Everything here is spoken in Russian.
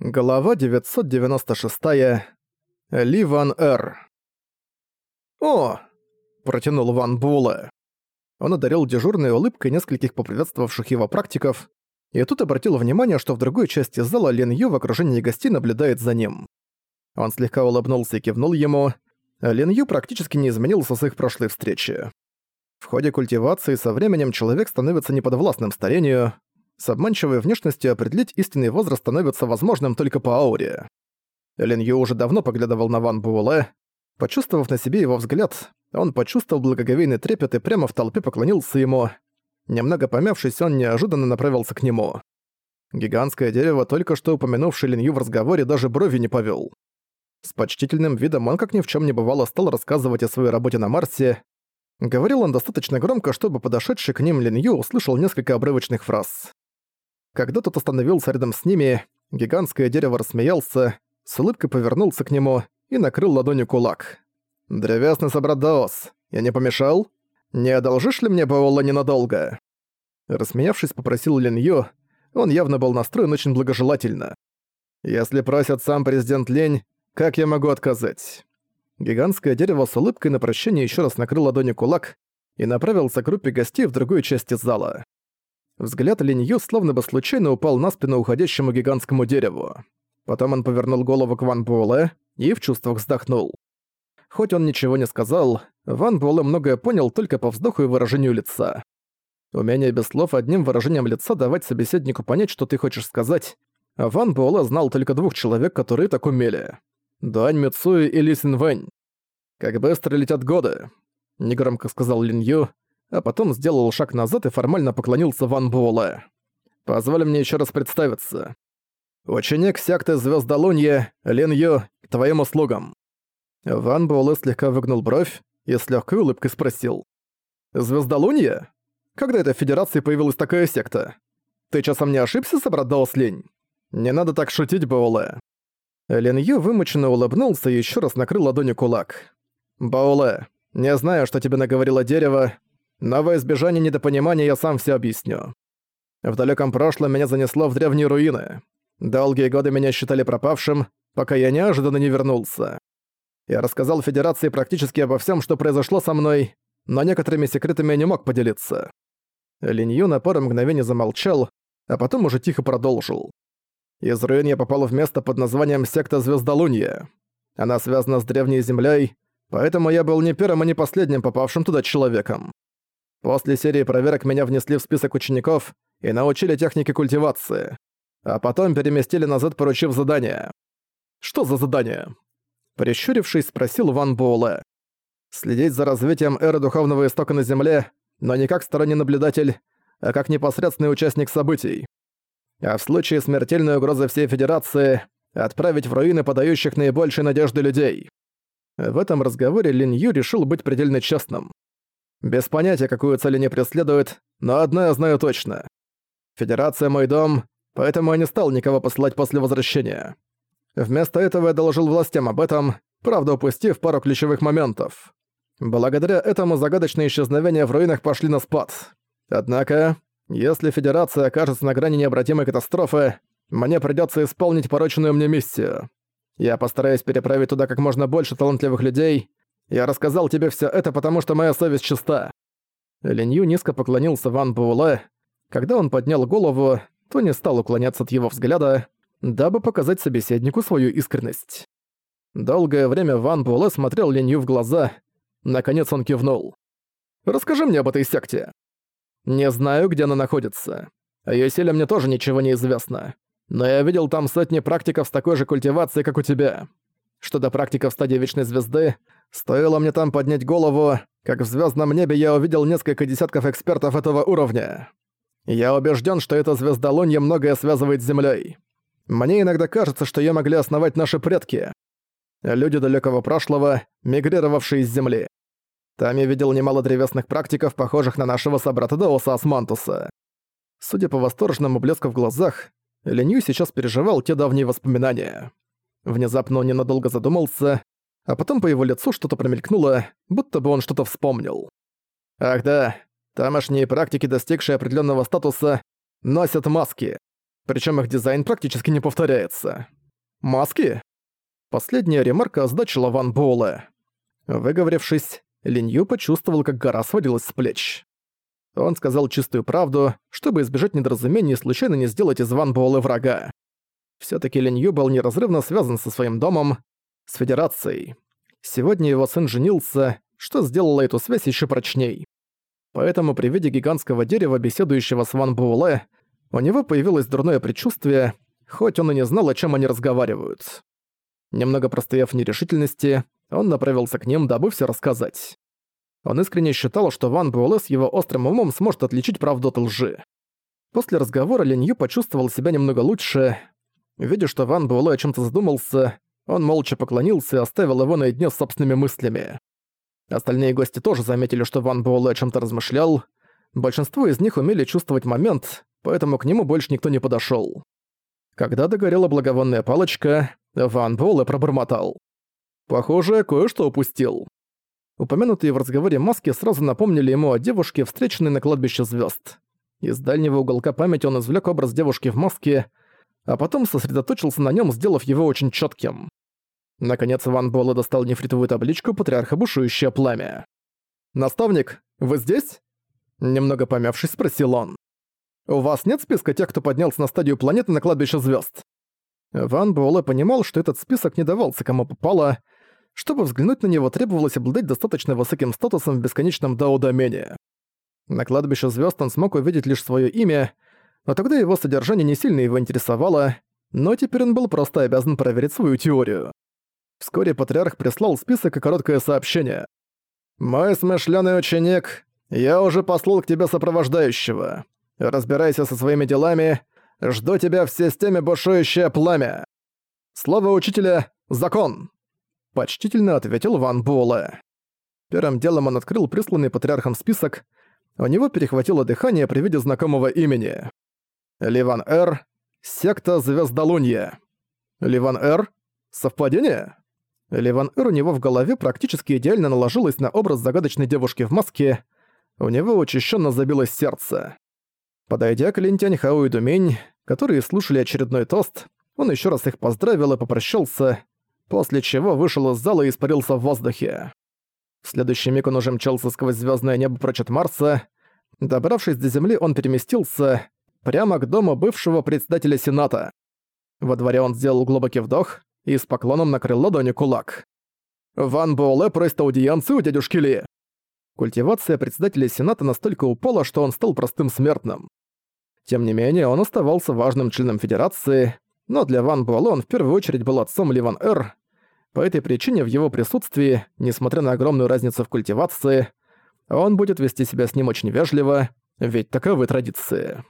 Глава 996. Ли Ван Эр. «О!» – протянул Ван Буэлэ. Он одарил дежурной улыбкой нескольких поприветствовавших его практиков, и тут обратил внимание, что в другой части зала Лен Ю в окружении гостей наблюдает за ним. Он слегка улыбнулся и кивнул ему. Лен Ю практически не изменился с их прошлой встречи. В ходе культивации со временем человек становится неподвластным старению, с обманчивой внешностью определить истинный возраст становится возможным только по ауре. Лин Ю уже давно поглядывал на Ван Буэлэ. Почувствовав на себе его взгляд, он почувствовал благоговейный трепет и прямо в толпе поклонился ему. Немного помявшись, он неожиданно направился к нему. Гигантское дерево, только что упомянувший Лин Ю в разговоре, даже брови не повел. С почтительным видом он, как ни в чем не бывало, стал рассказывать о своей работе на Марсе. Говорил он достаточно громко, чтобы подошедший к ним Ю услышал несколько обрывочных фраз. Когда тот остановился рядом с ними, гигантское дерево рассмеялся, с улыбкой повернулся к нему и накрыл ладонью кулак. «Древесный собрат Даос, я не помешал? Не одолжишь ли мне Баола ненадолго?» Рассмеявшись, попросил Лин Ю, он явно был настроен очень благожелательно. «Если просят сам президент Лень, как я могу отказать?» Гигантское дерево с улыбкой на прощание еще раз накрыл ладонью кулак и направился к группе гостей в другой части зала. Взгляд Линью словно бы случайно упал на спину уходящему гигантскому дереву. Потом он повернул голову к Ван Буэлэ и в чувствах вздохнул. Хоть он ничего не сказал, Ван Буэлэ многое понял только по вздоху и выражению лица. Умение без слов одним выражением лица давать собеседнику понять, что ты хочешь сказать. Ван Буэлэ знал только двух человек, которые так умели. Дуань Мицуи и Ли Син Вэнь. «Как быстро летят годы», — негромко сказал Лин Ю, а потом сделал шаг назад и формально поклонился Ван Буэлэ. «Позволь мне еще раз представиться. Ученик секты Звездолунья, Лин Ю, к твоим услугам». Ван Буэлэ слегка выгнул бровь и с легкой улыбкой спросил. «Звездолунья? Когда этой Федерации появилась такая секта? Ты часом не ошибся, собрат Даос Линь? Не надо так шутить, Баоле». Лин Ю вымученно улыбнулся и еще раз накрыл ладонью кулак. «Баоле, не знаю, что тебе наговорило дерево, но во избежание недопонимания я сам все объясню. В далеком прошлом меня занесло в древние руины. Долгие годы меня считали пропавшим, пока я неожиданно не вернулся. Я рассказал Федерации практически обо всем, что произошло со мной, но некоторыми секретами я не мог поделиться. Линью на пару мгновений замолчал, а потом уже тихо продолжил. Из руин я попал в место под названием Секта Звездолунья. Она связана с древней землей, поэтому я был не первым и не последним попавшим туда человеком. После серии проверок меня внесли в список учеников и научили технике культивации. А потом переместили назад, поручив задание. «Что за задание?» Прищурившись, спросил Ван Буэлэ. «Следить за развитием эры Духовного Истока на Земле, но не как сторонний наблюдатель, а как непосредственный участник событий. А в случае смертельной угрозы всей Федерации отправить в руины подающих наибольшей надежды людей». В этом разговоре Лин Ю решил быть предельно честным. Без понятия, какую цель они преследуют, но одно я знаю точно. Федерация мой дом, поэтому я не стал никого посылать после возвращения. Вместо этого я доложил властям об этом, правда упустив пару ключевых моментов. Благодаря этому загадочные исчезновения в руинах пошли на спад. Однако, если Федерация окажется на грани необратимой катастрофы, мне придётся исполнить порученную мне миссию. Я постараюсь переправить туда как можно больше талантливых людей, я рассказал тебе все это, потому что моя совесть чиста». Линью низко поклонился Ван Буэлэ. Когда он поднял голову, то не стал уклоняться от его взгляда, дабы показать собеседнику свою искренность. Долгое время Ван Буэлэ смотрел Линью в глаза. Наконец он кивнул. «Расскажи мне об этой секте». «Не знаю, где она находится. О её силе мне тоже ничего не известно. Но я видел там сотни практиков с такой же культивацией, как у тебя. Что до практиков стадии Вечной Звезды, Стоило мне там поднять голову, как в звездном небе я увидел несколько десятков экспертов этого уровня. Я убежден, что эта звездолунья многое связывает с Землей. Мне иногда кажется, что ее могли основать наши предки. Люди далекого прошлого, мигрировавшие с Земли. Там я видел немало древесных практиков, похожих на нашего собрата Доуса Асмантуса. Судя по восторженному блеску в глазах, Ленью сейчас переживал те давние воспоминания. Внезапно он ненадолго задумался, а потом по его лицу что-то промелькнуло, будто бы он что-то вспомнил. Ах да, тамошние практики, достигшие определенного статуса, носят маски. Причем их дизайн практически не повторяется. Маски? Последняя ремарка означила Ван Буэлэ. Выговорившись, Линью почувствовал, как гора сводилась с плеч. Он сказал чистую правду, чтобы избежать недоразумений и случайно не сделать из Ван Буэлэ врага. Всё-таки Линью был неразрывно связан со своим домом, с Федерацией. Сегодня его сын женился, что сделало эту связь ещё прочней. Поэтому при виде гигантского дерева, беседующего с Ван Буэлэ, у него появилось дурное предчувствие, хоть он и не знал, о чем они разговаривают. Немного простояв в нерешительности, он направился к ним, дабы все рассказать. Он искренне считал, что Ван Буэлэ с его острым умом сможет отличить правду от лжи. После разговора Линью почувствовал себя немного лучше. Видя, что Ван Буэлэ о чем то задумался, он молча поклонился и оставил его наедине с собственными мыслями. Остальные гости тоже заметили, что Ван Буэлэ о чем то размышлял. Большинство из них умели чувствовать момент, поэтому к нему больше никто не подошел. Когда догорела благовонная палочка, Ван Буэлэ пробормотал. «Похоже, кое-что упустил». Упомянутые в разговоре маски сразу напомнили ему о девушке, встреченной на кладбище звезд. Из дальнего уголка памяти он извлек образ девушки в маске, а потом сосредоточился на нем, сделав его очень четким. Наконец Ван Буэлэ достал нефритовую табличку «Патриарха бушующее пламя». «Наставник, вы здесь?» Немного помявшись, спросил он. «У вас нет списка тех, кто поднялся на стадию планеты на кладбище звезд? Ван Буэлэ понимал, что этот список не давался кому попало. Чтобы взглянуть на него, требовалось обладать достаточно высоким статусом в бесконечном дао-домене. На кладбище звезд он смог увидеть лишь свое имя, но тогда его содержание не сильно его интересовало, но теперь он был просто обязан проверить свою теорию. Вскоре патриарх прислал список и короткое сообщение. «Мой смышлёный ученик, я уже послал к тебе сопровождающего. Разбирайся со своими делами, Жду тебя в системе бушующее пламя. Слово учителя — закон!» Почтительно ответил Ван Буэлэ. Первым делом он открыл присланный патриархом список. У него перехватило дыхание при виде знакомого имени. Ливан Р. Секта Звездолунья. Ливан Р. Совпадение? Ливан Р у него в голове практически идеально наложилось на образ загадочной девушки в маске. У него учащенно забилось сердце. Подойдя к Линтянь Хао и Думень, которые слушали очередной тост, он еще раз их поздравил и попрощался, после чего вышел из зала и испарился в воздухе. В следующий миг он уже мчался сквозь звездное небо прочь от Марса. Добравшись до Земли, он переместился прямо к дому бывшего председателя Сената. Во дворе он сделал глубокий вдох и с поклоном накрыл ладонью кулак. «Ван Буэлэ просит аудиенцию у дядюшки Ли». Культивация председателя Сената настолько упала, что он стал простым смертным. Тем не менее, он оставался важным членом Федерации, но для Ван Буэлэ он в первую очередь был отцом Ливан Эр. По этой причине в его присутствии, несмотря на огромную разницу в культивации, он будет вести себя с ним очень вежливо, ведь таковы традиции.